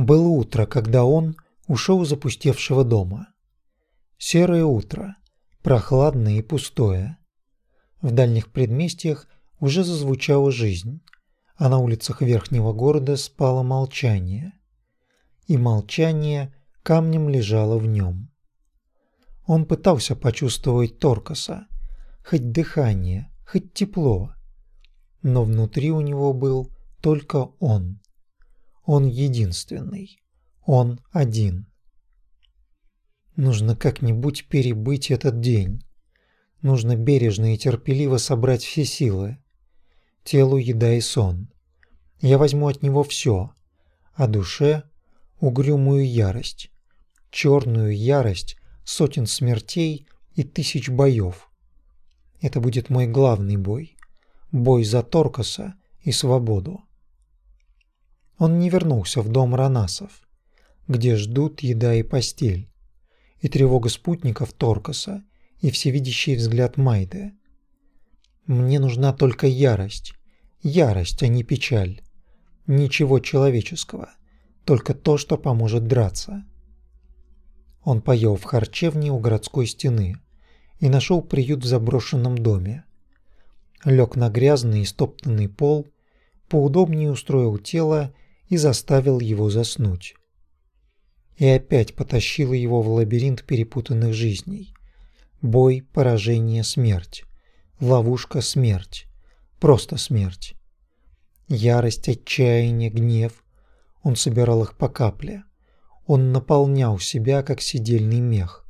Было утро, когда он ушел из опустевшего дома. Серое утро, прохладное и пустое. В дальних предместьях уже зазвучала жизнь, а на улицах верхнего города спало молчание. И молчание камнем лежало в нем. Он пытался почувствовать Торкаса, хоть дыхание, хоть тепло, но внутри у него был только он. Он единственный. Он один. Нужно как-нибудь перебыть этот день. Нужно бережно и терпеливо собрать все силы. Телу еда и сон. Я возьму от него все, а душе – угрюмую ярость, черную ярость сотен смертей и тысяч боев. Это будет мой главный бой. Бой за Торкаса и свободу. Он не вернулся в дом Ранасов, где ждут еда и постель, и тревога спутников Торкаса, и всевидящий взгляд Майды. Мне нужна только ярость, ярость, а не печаль. Ничего человеческого, только то, что поможет драться. Он поел в харчевне у городской стены и нашел приют в заброшенном доме. Лег на грязный и стоптанный пол, поудобнее устроил тело и заставил его заснуть. И опять потащила его в лабиринт перепутанных жизней. Бой, поражение, смерть. Ловушка, смерть. Просто смерть. Ярость, отчаяние, гнев. Он собирал их по капле. Он наполнял себя, как сидельный мех.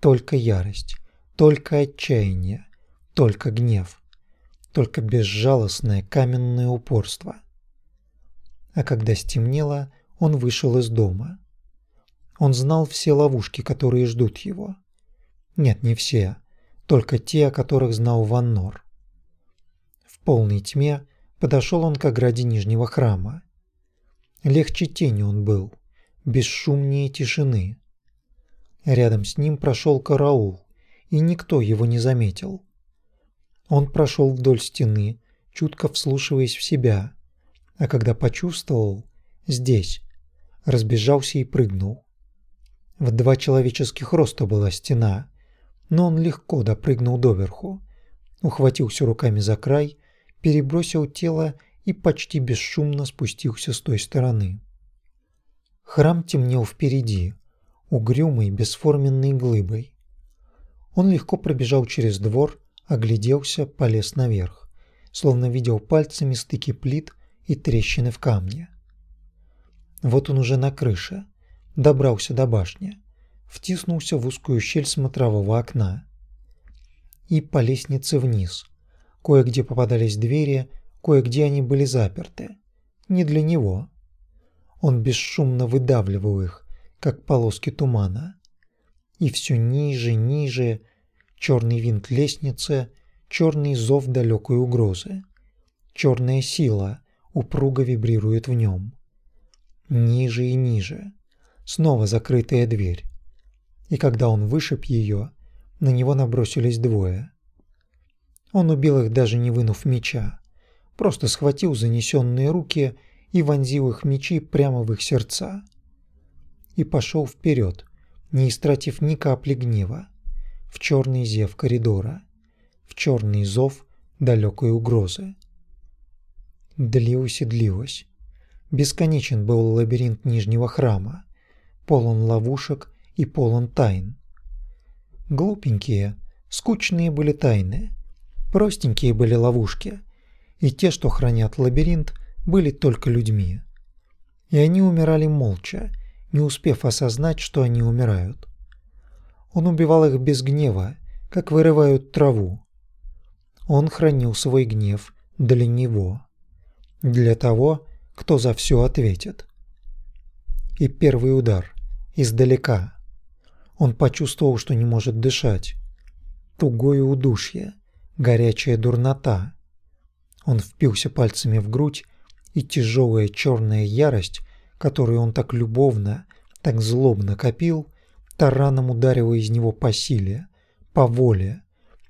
Только ярость, только отчаяние, только гнев, только безжалостное каменное упорство. А когда стемнело, он вышел из дома. Он знал все ловушки, которые ждут его. Нет, не все, только те, о которых знал Ваннор. В полной тьме подошел он к ограде Нижнего храма. Легче тени он был, бесшумнее тишины. Рядом с ним прошел караул, и никто его не заметил. Он прошел вдоль стены, чутко вслушиваясь в себя, а когда почувствовал здесь, разбежался и прыгнул. В два человеческих роста была стена, но он легко допрыгнул доверху, ухватился руками за край, перебросил тело и почти бесшумно спустился с той стороны. Храм темнел впереди, угрюмой бесформенной глыбой. Он легко пробежал через двор, огляделся, полез наверх, словно видел пальцами стыки плит и трещины в камне. Вот он уже на крыше, добрался до башни, втиснулся в узкую щель смотрового окна. И по лестнице вниз. Кое-где попадались двери, кое-где они были заперты. Не для него. Он бесшумно выдавливал их, как полоски тумана. И все ниже, ниже, черный винт лестницы, черный зов далекой угрозы. Черная сила, упруго вибрирует в нем. Ниже и ниже. Снова закрытая дверь. И когда он вышиб ее, на него набросились двое. Он убил их даже не вынув меча, просто схватил занесенные руки и вонзил их мечи прямо в их сердца. И пошел вперед, не истратив ни капли гнева, в черный зев коридора, в черный зов далекой угрозы длилось и длилось. Бесконечен был лабиринт Нижнего храма, полон ловушек и полон тайн. Глупенькие, скучные были тайны, простенькие были ловушки, и те, что хранят лабиринт, были только людьми. И они умирали молча, не успев осознать, что они умирают. Он убивал их без гнева, как вырывают траву. Он хранил свой гнев для него для того, кто за все ответит. И первый удар издалека. Он почувствовал, что не может дышать. Тугое удушье, горячая дурнота. Он впился пальцами в грудь, и тяжелая черная ярость, которую он так любовно, так злобно копил, тараном ударила из него по силе, по воле,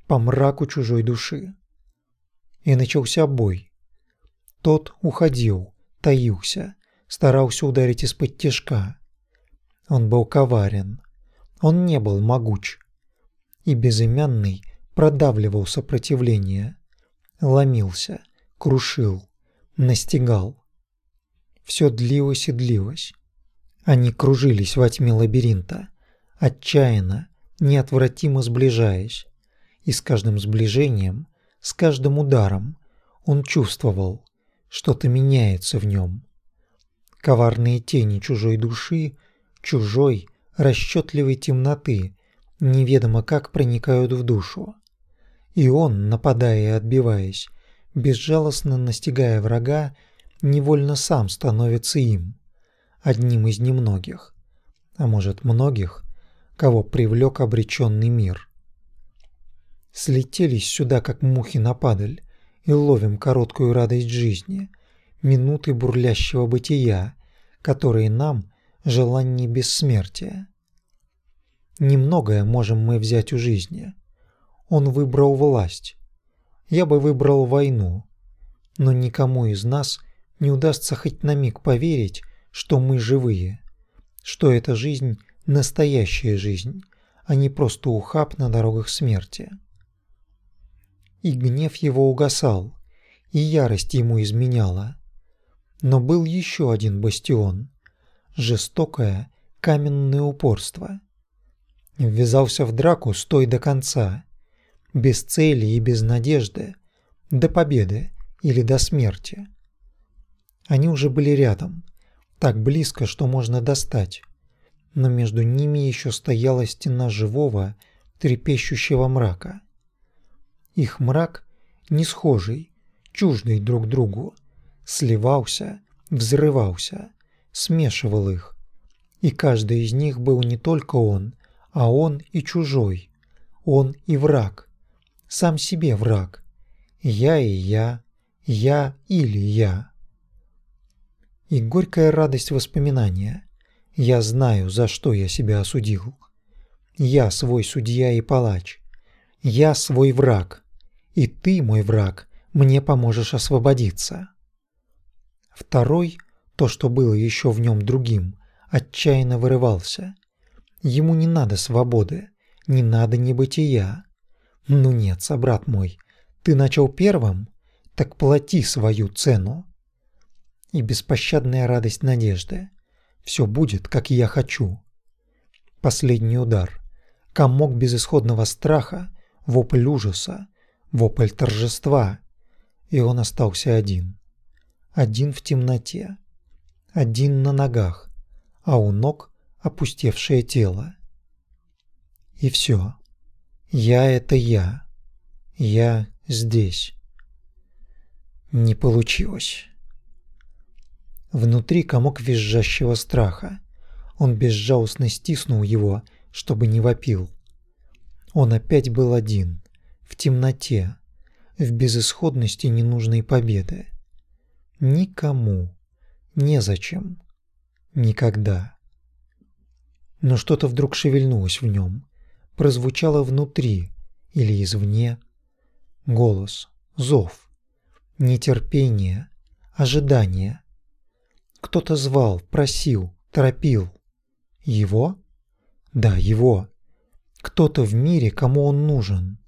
по мраку чужой души. И начался бой. Тот уходил, таился, старался ударить из-под тяжка. Он был коварен. Он не был могуч. И безымянный продавливал сопротивление, ломился, крушил, настигал. Все длилось и длилось. Они кружились во тьме лабиринта, отчаянно, неотвратимо сближаясь. И с каждым сближением, с каждым ударом он чувствовал, что-то меняется в нем. Коварные тени чужой души, чужой, расчетливой темноты, неведомо как проникают в душу. И он, нападая и отбиваясь, безжалостно настигая врага, невольно сам становится им, одним из немногих, а может многих, кого привлек обреченный мир. Слетелись сюда, как мухи на падаль, и ловим короткую радость жизни, минуты бурлящего бытия, которые нам желание бессмертия. Немногое можем мы взять у жизни. Он выбрал власть. Я бы выбрал войну. Но никому из нас не удастся хоть на миг поверить, что мы живые, что эта жизнь – настоящая жизнь, а не просто ухаб на дорогах смерти и гнев его угасал, и ярость ему изменяла. Но был еще один бастион – жестокое каменное упорство. Ввязался в драку стой до конца, без цели и без надежды, до победы или до смерти. Они уже были рядом, так близко, что можно достать, но между ними еще стояла стена живого, трепещущего мрака – их мрак, не схожий, чуждый друг другу, сливался, взрывался, смешивал их. И каждый из них был не только он, а он и чужой, он и враг, сам себе враг. Я и я, я или я. И горькая радость воспоминания. Я знаю, за что я себя осудил. Я свой судья и палач. Я свой враг и ты, мой враг, мне поможешь освободиться. Второй, то, что было еще в нем другим, отчаянно вырывался. Ему не надо свободы, не надо небытия. Ну нет, собрат мой, ты начал первым, так плати свою цену. И беспощадная радость надежды. Все будет, как я хочу. Последний удар. Комок безысходного страха, вопль ужаса, вопль торжества, и он остался один. Один в темноте, один на ногах, а у ног опустевшее тело. И все. Я — это я. Я здесь. Не получилось. Внутри комок визжащего страха. Он безжалостно стиснул его, чтобы не вопил. Он опять был один в темноте, в безысходности ненужной победы. Никому, незачем, никогда. Но что-то вдруг шевельнулось в нем, прозвучало внутри или извне. Голос, зов, нетерпение, ожидание. Кто-то звал, просил, торопил. Его? Да, его. Кто-то в мире, кому он нужен.